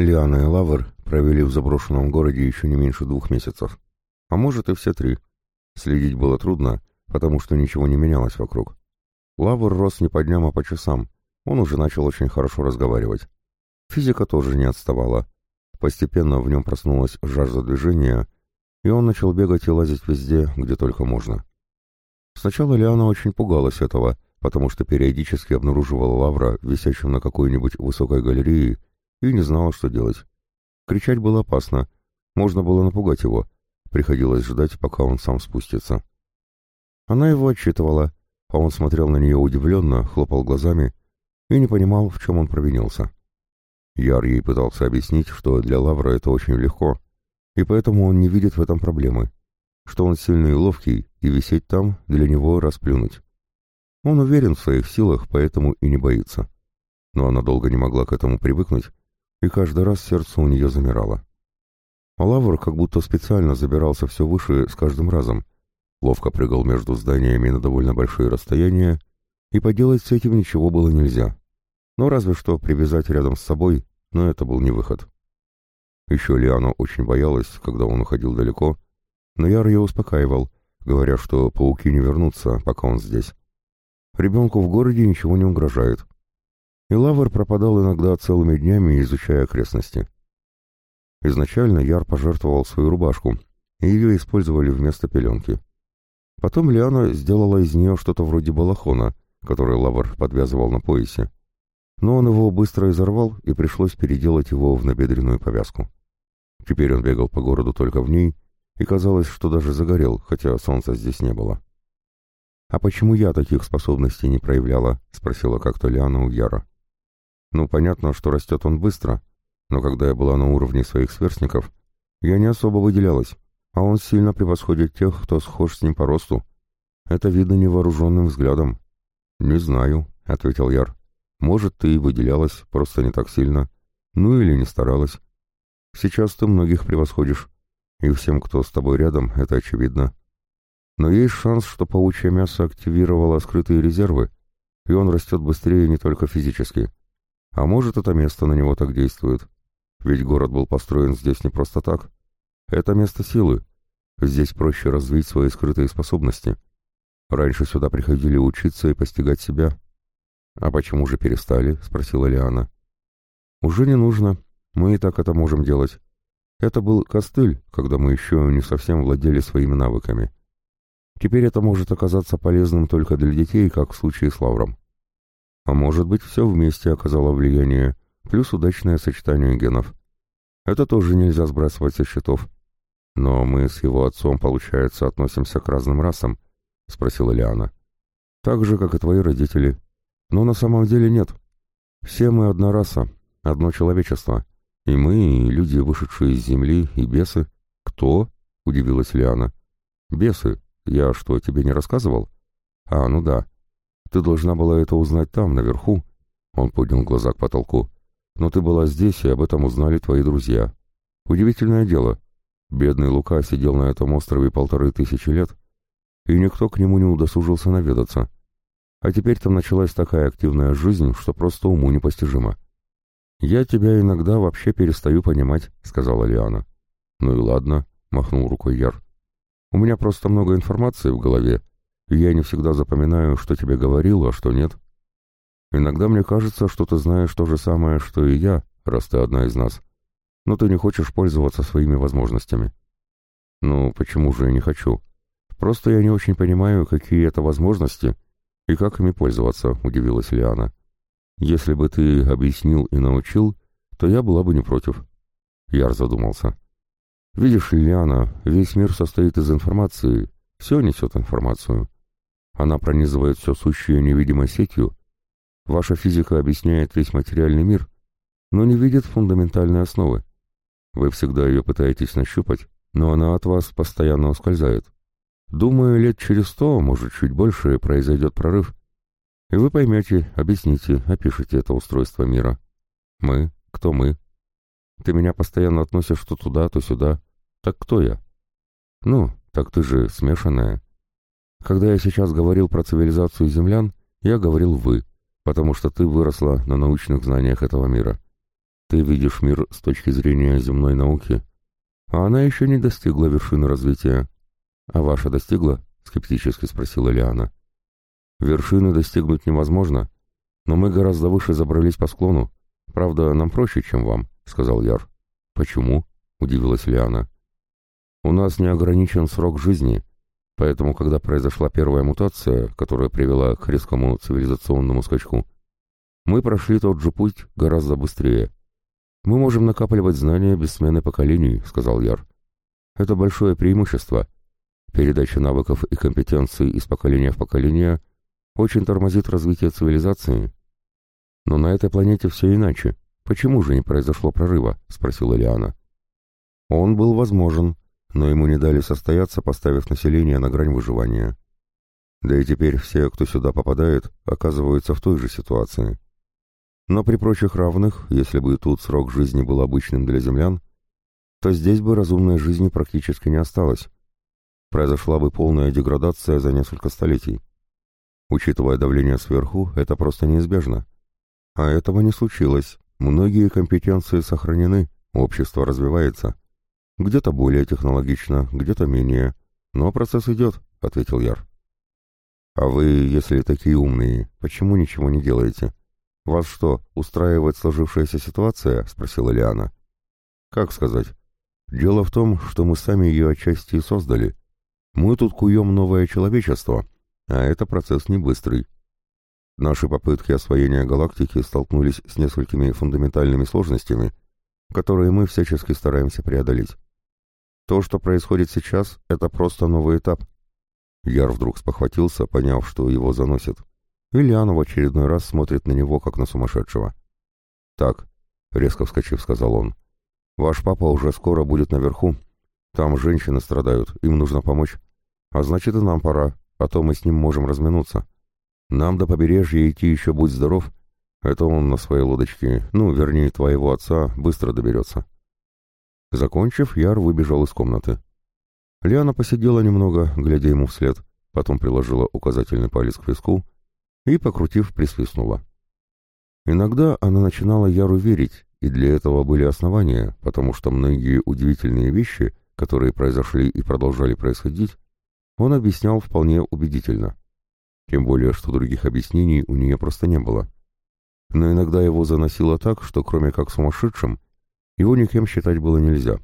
Лиана и Лавр провели в заброшенном городе еще не меньше двух месяцев. А может и все три. Следить было трудно, потому что ничего не менялось вокруг. Лавр рос не по дням, а по часам. Он уже начал очень хорошо разговаривать. Физика тоже не отставала. Постепенно в нем проснулась жажда движения, и он начал бегать и лазить везде, где только можно. Сначала Лиана очень пугалась этого, потому что периодически обнаруживала Лавра, висящим на какой-нибудь высокой галерее, и не знала, что делать. Кричать было опасно, можно было напугать его, приходилось ждать, пока он сам спустится. Она его отчитывала, а он смотрел на нее удивленно, хлопал глазами и не понимал, в чем он провинился. Яр ей пытался объяснить, что для Лавра это очень легко, и поэтому он не видит в этом проблемы, что он сильный и ловкий, и висеть там для него расплюнуть. Он уверен в своих силах, поэтому и не боится. Но она долго не могла к этому привыкнуть, и каждый раз сердце у нее замирало. А Лавр как будто специально забирался все выше с каждым разом, ловко прыгал между зданиями на довольно большие расстояния, и поделать с этим ничего было нельзя. Но разве что привязать рядом с собой, но это был не выход. Еще Лиана очень боялась, когда он уходил далеко, но Яр ее успокаивал, говоря, что пауки не вернутся, пока он здесь. Ребенку в городе ничего не угрожает. И Лавр пропадал иногда целыми днями, изучая окрестности. Изначально Яр пожертвовал свою рубашку, и ее использовали вместо пеленки. Потом Лиана сделала из нее что-то вроде балахона, который Лавр подвязывал на поясе. Но он его быстро изорвал, и пришлось переделать его в набедренную повязку. Теперь он бегал по городу только в ней, и казалось, что даже загорел, хотя солнца здесь не было. «А почему я таких способностей не проявляла?» — спросила как-то Лиана у Яра. «Ну, понятно, что растет он быстро, но когда я была на уровне своих сверстников, я не особо выделялась, а он сильно превосходит тех, кто схож с ним по росту. Это видно невооруженным взглядом». «Не знаю», — ответил Яр. «Может, ты и выделялась, просто не так сильно. Ну или не старалась. Сейчас ты многих превосходишь, и всем, кто с тобой рядом, это очевидно. Но есть шанс, что паучье мясо активировало скрытые резервы, и он растет быстрее не только физически. А может, это место на него так действует. Ведь город был построен здесь не просто так. Это место силы. Здесь проще развить свои скрытые способности. Раньше сюда приходили учиться и постигать себя. «А почему же перестали?» — спросила Лиана. «Уже не нужно. Мы и так это можем делать. Это был костыль, когда мы еще не совсем владели своими навыками. Теперь это может оказаться полезным только для детей, как в случае с Лавром. А может быть, все вместе оказало влияние, плюс удачное сочетание генов. Это тоже нельзя сбрасывать со счетов. Но мы с его отцом, получается, относимся к разным расам, — спросила Лиана. Так же, как и твои родители. Но на самом деле нет. Все мы одна раса, одно человечество. И мы, и люди, вышедшие из земли, и бесы. Кто? — удивилась Лиана. Бесы. Я что, тебе не рассказывал? А, ну да. Ты должна была это узнать там, наверху. Он поднял глаза к потолку. Но ты была здесь, и об этом узнали твои друзья. Удивительное дело. Бедный Лука сидел на этом острове полторы тысячи лет, и никто к нему не удосужился наведаться. А теперь там началась такая активная жизнь, что просто уму непостижимо. «Я тебя иногда вообще перестаю понимать», — сказала Лиана. «Ну и ладно», — махнул рукой Яр. «У меня просто много информации в голове, я не всегда запоминаю, что тебе говорил, а что нет. Иногда мне кажется, что ты знаешь то же самое, что и я, раз ты одна из нас, но ты не хочешь пользоваться своими возможностями». «Ну, почему же я не хочу? Просто я не очень понимаю, какие это возможности и как ими пользоваться», — удивилась Лиана. Если бы ты объяснил и научил, то я была бы не против. Яр задумался. Видишь, Лилиана, весь мир состоит из информации, все несет информацию. Она пронизывает все сущее невидимой сетью. Ваша физика объясняет весь материальный мир, но не видит фундаментальной основы. Вы всегда ее пытаетесь нащупать, но она от вас постоянно ускользает. Думаю, лет через сто, может, чуть больше, произойдет прорыв. И вы поймете, объясните, опишите это устройство мира. Мы? Кто мы? Ты меня постоянно относишь то туда, то сюда. Так кто я? Ну, так ты же смешанная. Когда я сейчас говорил про цивилизацию землян, я говорил «вы», потому что ты выросла на научных знаниях этого мира. Ты видишь мир с точки зрения земной науки, а она еще не достигла вершины развития. А ваша достигла? Скептически спросила Лиана. Вершины достигнуть невозможно, но мы гораздо выше забрались по склону. Правда, нам проще, чем вам, сказал Яр. Почему? Удивилась Лиана. У нас не ограничен срок жизни, поэтому, когда произошла первая мутация, которая привела к резкому цивилизационному скачку, мы прошли тот же путь гораздо быстрее. «Мы можем накапливать знания без смены поколений», — сказал Яр. «Это большое преимущество. Передача навыков и компетенций из поколения в поколение очень тормозит развитие цивилизации. Но на этой планете все иначе. Почему же не произошло прорыва?» — спросила Лиана. Он был возможен, но ему не дали состояться, поставив население на грань выживания. Да и теперь все, кто сюда попадает, оказываются в той же ситуации. Но при прочих равных, если бы тут срок жизни был обычным для землян, то здесь бы разумной жизни практически не осталось. Произошла бы полная деградация за несколько столетий. Учитывая давление сверху, это просто неизбежно. А этого не случилось. Многие компетенции сохранены, общество развивается. Где-то более технологично, где-то менее. Но процесс идет, — ответил Яр. А вы, если такие умные, почему ничего не делаете? «Вас что, устраивает сложившаяся ситуация?» — спросила Лиана. «Как сказать? Дело в том, что мы сами ее отчасти и создали. Мы тут куем новое человечество, а это процесс не быстрый. Наши попытки освоения галактики столкнулись с несколькими фундаментальными сложностями, которые мы всячески стараемся преодолеть. То, что происходит сейчас, это просто новый этап». Яр вдруг спохватился, поняв, что его заносит. Ильяна в очередной раз смотрит на него, как на сумасшедшего. «Так», — резко вскочив, сказал он, — «ваш папа уже скоро будет наверху. Там женщины страдают, им нужно помочь. А значит, и нам пора, а то мы с ним можем разминуться. Нам до побережья идти еще будь здоров. Это он на своей лодочке, ну, вернее, твоего отца, быстро доберется». Закончив, Яр выбежал из комнаты. Лиана посидела немного, глядя ему вслед, потом приложила указательный палец к виску и, покрутив, присвистнула. Иногда она начинала Яру верить, и для этого были основания, потому что многие удивительные вещи, которые произошли и продолжали происходить, он объяснял вполне убедительно. Тем более, что других объяснений у нее просто не было. Но иногда его заносило так, что кроме как сумасшедшим, его никем считать было нельзя.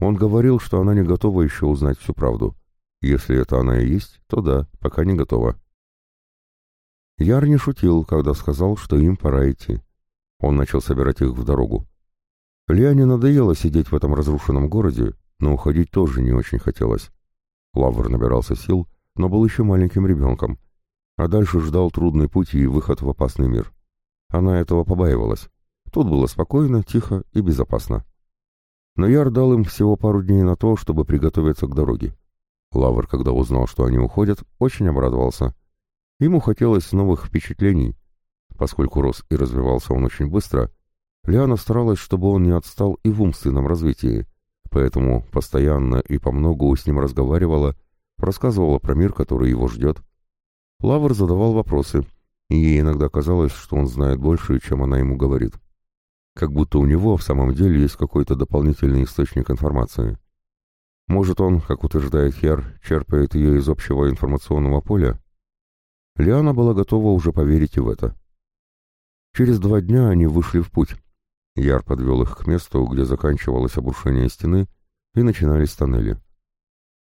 Он говорил, что она не готова еще узнать всю правду. Если это она и есть, то да, пока не готова. Яр не шутил, когда сказал, что им пора идти. Он начал собирать их в дорогу. Лиане надоело сидеть в этом разрушенном городе, но уходить тоже не очень хотелось. Лавр набирался сил, но был еще маленьким ребенком, а дальше ждал трудный путь и выход в опасный мир. Она этого побаивалась. Тут было спокойно, тихо и безопасно. Но Яр дал им всего пару дней на то, чтобы приготовиться к дороге. Лавр, когда узнал, что они уходят, очень обрадовался. Ему хотелось новых впечатлений. Поскольку рос и развивался он очень быстро, Лиана старалась, чтобы он не отстал и в умственном развитии, поэтому постоянно и помногу с ним разговаривала, рассказывала про мир, который его ждет. Лавр задавал вопросы, и ей иногда казалось, что он знает больше, чем она ему говорит. Как будто у него в самом деле есть какой-то дополнительный источник информации. Может, он, как утверждает Хер, черпает ее из общего информационного поля, Лиана была готова уже поверить и в это. Через два дня они вышли в путь. Яр подвел их к месту, где заканчивалось обрушение стены, и начинались тоннели.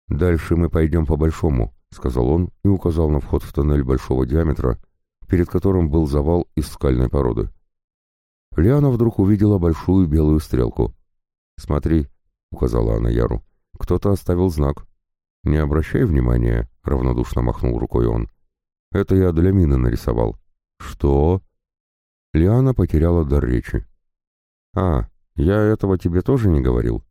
«Дальше мы пойдем по-большому», — сказал он и указал на вход в тоннель большого диаметра, перед которым был завал из скальной породы. Лиана вдруг увидела большую белую стрелку. «Смотри», — указала она Яру, — «кто-то оставил знак». «Не обращай внимания», — равнодушно махнул рукой он. Это я для мины нарисовал. Что? Лиана потеряла дар речи. А, я этого тебе тоже не говорил?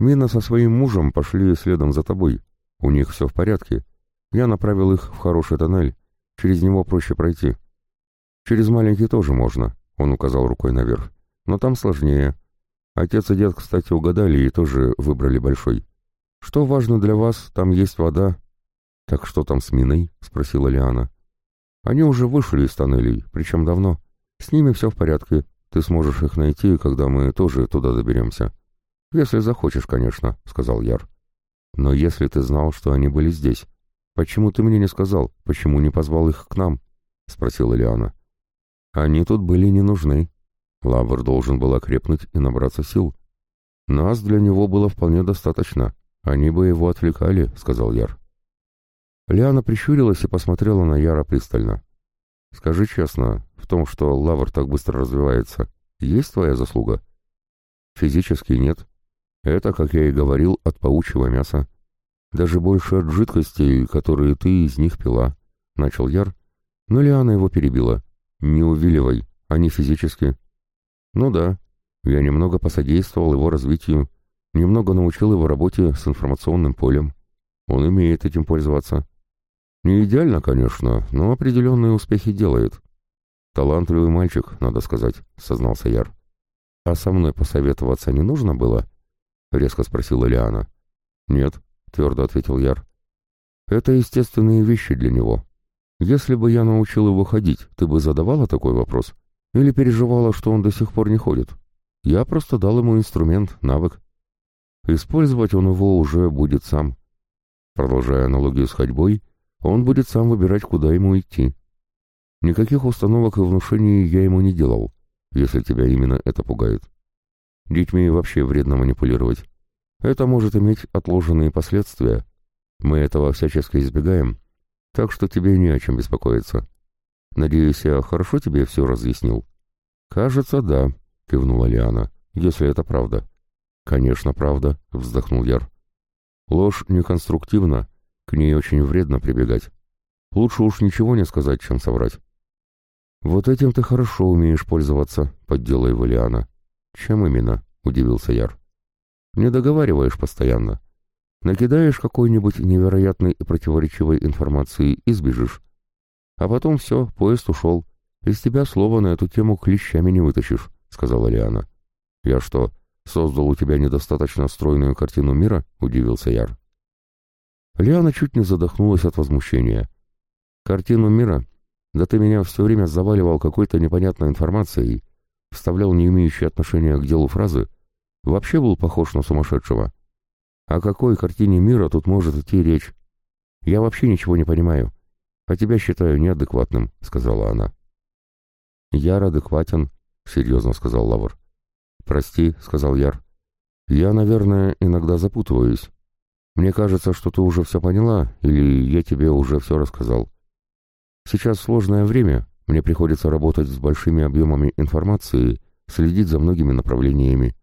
Мина со своим мужем пошли следом за тобой. У них все в порядке. Я направил их в хороший тоннель. Через него проще пройти. Через маленький тоже можно, он указал рукой наверх. Но там сложнее. Отец и дед, кстати, угадали и тоже выбрали большой. Что важно для вас, там есть вода. Так что там с миной? Спросила Лиана. Они уже вышли из тоннелей, причем давно. С ними все в порядке. Ты сможешь их найти, когда мы тоже туда доберемся. Если захочешь, конечно, — сказал Яр. Но если ты знал, что они были здесь, почему ты мне не сказал, почему не позвал их к нам? — спросила Лиана. Они тут были не нужны. Лавр должен был окрепнуть и набраться сил. Нас для него было вполне достаточно. Они бы его отвлекали, — сказал Яр. Лиана прищурилась и посмотрела на Яра пристально. «Скажи честно, в том, что Лавр так быстро развивается, есть твоя заслуга?» «Физически нет. Это, как я и говорил, от паучьего мяса. Даже больше от жидкостей, которые ты из них пила», — начал Яр, но Лиана его перебила. «Не увиливай, они физически». «Ну да, я немного посодействовал его развитию, немного научил его работе с информационным полем. Он умеет этим пользоваться». Не идеально, конечно, но определенные успехи делает. Талантливый мальчик, надо сказать, сознался Яр. А со мной посоветоваться не нужно было? Резко спросила Лиана. Нет, твердо ответил Яр. Это естественные вещи для него. Если бы я научил его ходить, ты бы задавала такой вопрос? Или переживала, что он до сих пор не ходит? Я просто дал ему инструмент, навык. Использовать он его уже будет сам. Продолжая аналогию с ходьбой, он будет сам выбирать, куда ему идти. Никаких установок и внушений я ему не делал, если тебя именно это пугает. Детьми вообще вредно манипулировать. Это может иметь отложенные последствия. Мы этого всячески избегаем, так что тебе не о чем беспокоиться. Надеюсь, я хорошо тебе все разъяснил? Кажется, да, кивнула Лиана, если это правда. Конечно, правда, вздохнул Яр. Ложь неконструктивна к ней очень вредно прибегать. Лучше уж ничего не сказать, чем соврать. «Вот этим ты хорошо умеешь пользоваться», — поддела его Лиана. «Чем именно?» — удивился Яр. «Не договариваешь постоянно. Накидаешь какой-нибудь невероятной и противоречивой информации и сбежишь. А потом все, поезд ушел. Из тебя слова на эту тему клещами не вытащишь», — сказала Лиана. «Я что, создал у тебя недостаточно стройную картину мира?» — удивился Яр. Лиана чуть не задохнулась от возмущения. «Картину мира? Да ты меня все время заваливал какой-то непонятной информацией, вставлял не имеющие отношения к делу фразы, вообще был похож на сумасшедшего. О какой картине мира тут может идти речь? Я вообще ничего не понимаю, а тебя считаю неадекватным», — сказала она. «Яр адекватен», — серьезно сказал Лавр. «Прости», — сказал Яр. «Я, наверное, иногда запутываюсь». Мне кажется, что ты уже все поняла, или я тебе уже все рассказал. Сейчас сложное время, мне приходится работать с большими объемами информации, следить за многими направлениями.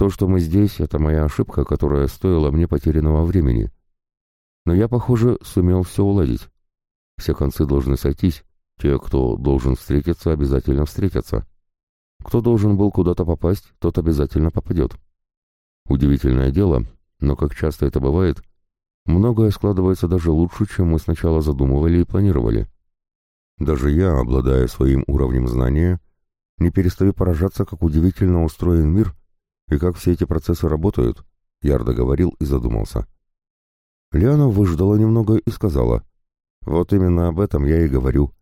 То, что мы здесь, это моя ошибка, которая стоила мне потерянного времени. Но я, похоже, сумел все уладить. Все концы должны сойтись, те, кто должен встретиться, обязательно встретятся. Кто должен был куда-то попасть, тот обязательно попадет. Удивительное дело, но, как часто это бывает, многое складывается даже лучше, чем мы сначала задумывали и планировали. Даже я, обладая своим уровнем знания, не перестаю поражаться, как удивительно устроен мир и как все эти процессы работают, Ярдо говорил и задумался. Лиана выждала немного и сказала, «Вот именно об этом я и говорю.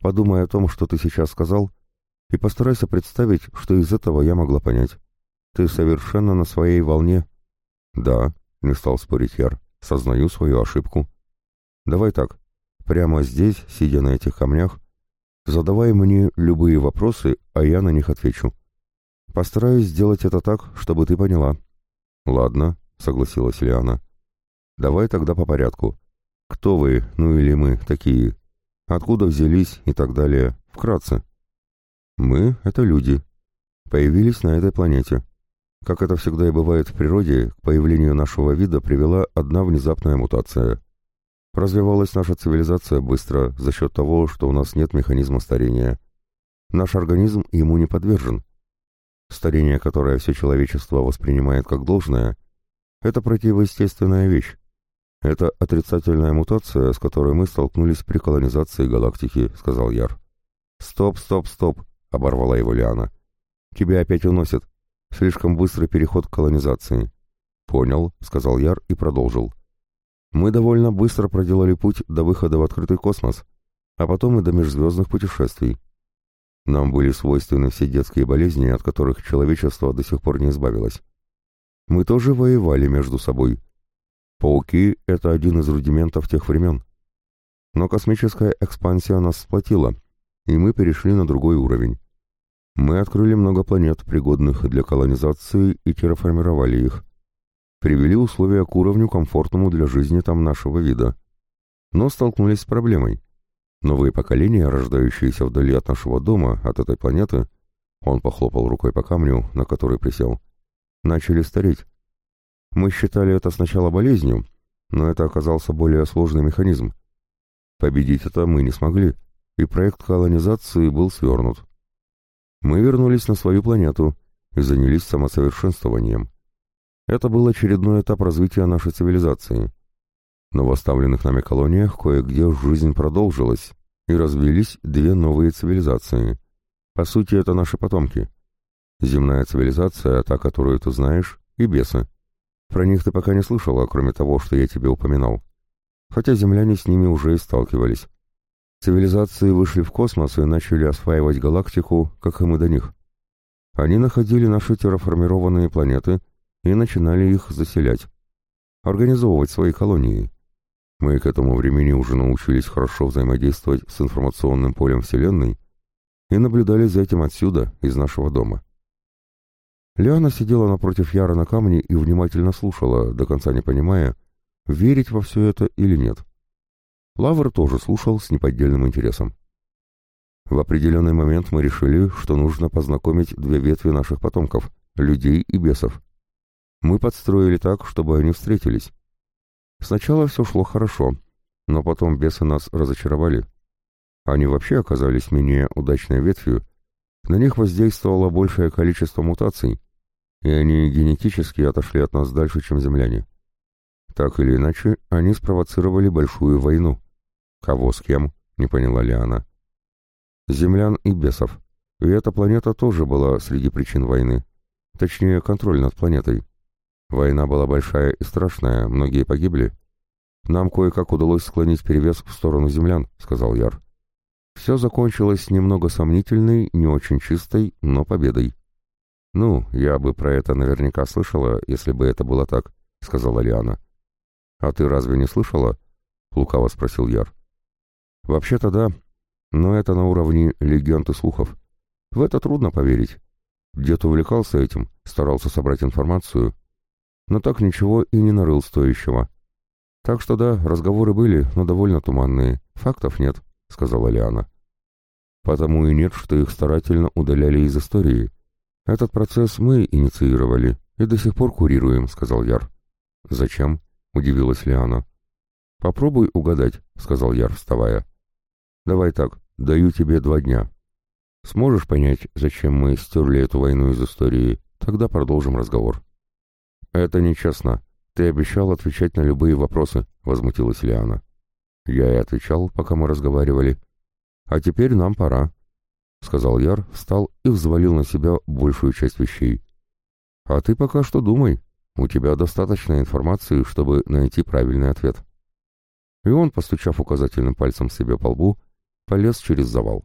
Подумай о том, что ты сейчас сказал, и постарайся представить, что из этого я могла понять. Ты совершенно на своей волне, «Да», — не стал спорить Яр, — «сознаю свою ошибку». «Давай так, прямо здесь, сидя на этих камнях, задавай мне любые вопросы, а я на них отвечу. Постараюсь сделать это так, чтобы ты поняла». «Ладно», — согласилась Лиана. «Давай тогда по порядку. Кто вы, ну или мы, такие? Откуда взялись и так далее? Вкратце». «Мы — это люди. Появились на этой планете. Как это всегда и бывает в природе, к появлению нашего вида привела одна внезапная мутация. Развивалась наша цивилизация быстро за счет того, что у нас нет механизма старения. Наш организм ему не подвержен. Старение, которое все человечество воспринимает как должное, это противоестественная вещь. Это отрицательная мутация, с которой мы столкнулись при колонизации галактики, сказал Яр. Стоп, стоп, стоп, оборвала его Лиана. Тебя опять уносят. Слишком быстрый переход к колонизации. Понял, сказал Яр и продолжил. Мы довольно быстро проделали путь до выхода в открытый космос, а потом и до межзвездных путешествий. Нам были свойственны все детские болезни, от которых человечество до сих пор не избавилось. Мы тоже воевали между собой. Пауки — это один из рудиментов тех времен. Но космическая экспансия нас сплотила, и мы перешли на другой уровень. Мы открыли много планет, пригодных для колонизации, и терраформировали их. Привели условия к уровню, комфортному для жизни там нашего вида. Но столкнулись с проблемой. Новые поколения, рождающиеся вдали от нашего дома, от этой планеты, он похлопал рукой по камню, на который присел, начали стареть. Мы считали это сначала болезнью, но это оказался более сложный механизм. Победить это мы не смогли, и проект колонизации был свернут. Мы вернулись на свою планету и занялись самосовершенствованием. Это был очередной этап развития нашей цивилизации. Но в оставленных нами колониях кое-где жизнь продолжилась, и развились две новые цивилизации. По сути, это наши потомки. Земная цивилизация, та, которую ты знаешь, и бесы. Про них ты пока не слышала, кроме того, что я тебе упоминал. Хотя земляне с ними уже и сталкивались. Цивилизации вышли в космос и начали осваивать галактику, как и мы до них. Они находили наши терраформированные планеты и начинали их заселять, организовывать свои колонии. Мы к этому времени уже научились хорошо взаимодействовать с информационным полем Вселенной и наблюдали за этим отсюда, из нашего дома. Лиана сидела напротив Яра на камне и внимательно слушала, до конца не понимая, верить во все это или нет. Лавр тоже слушал с неподдельным интересом. В определенный момент мы решили, что нужно познакомить две ветви наших потомков, людей и бесов. Мы подстроили так, чтобы они встретились. Сначала все шло хорошо, но потом бесы нас разочаровали. Они вообще оказались менее удачной ветвью, на них воздействовало большее количество мутаций, и они генетически отошли от нас дальше, чем земляне. Так или иначе, они спровоцировали большую войну. Кого с кем, не поняла Лиана. Землян и бесов. И эта планета тоже была среди причин войны. Точнее, контроль над планетой. Война была большая и страшная, многие погибли. Нам кое-как удалось склонить перевес в сторону землян, сказал Яр. Все закончилось немного сомнительной, не очень чистой, но победой. «Ну, я бы про это наверняка слышала, если бы это было так», — сказала Лиана. «А ты разве не слышала?» — лукаво спросил Яр. «Вообще-то да, но это на уровне легенд и слухов. В это трудно поверить. Дед увлекался этим, старался собрать информацию, но так ничего и не нарыл стоящего. Так что да, разговоры были, но довольно туманные, фактов нет» сказала Лиана. Потому и нет, что их старательно удаляли из истории. Этот процесс мы инициировали и до сих пор курируем, сказал Яр. Зачем? удивилась Лиана. Попробуй угадать, сказал Яр, вставая. Давай так, даю тебе два дня. Сможешь понять, зачем мы стерли эту войну из истории? Тогда продолжим разговор. Это нечестно. Ты обещал отвечать на любые вопросы, возмутилась Лиана. Я и отвечал, пока мы разговаривали. А теперь нам пора, — сказал Яр, встал и взвалил на себя большую часть вещей. А ты пока что думай, у тебя достаточно информации, чтобы найти правильный ответ. И он, постучав указательным пальцем себе по лбу, полез через завал.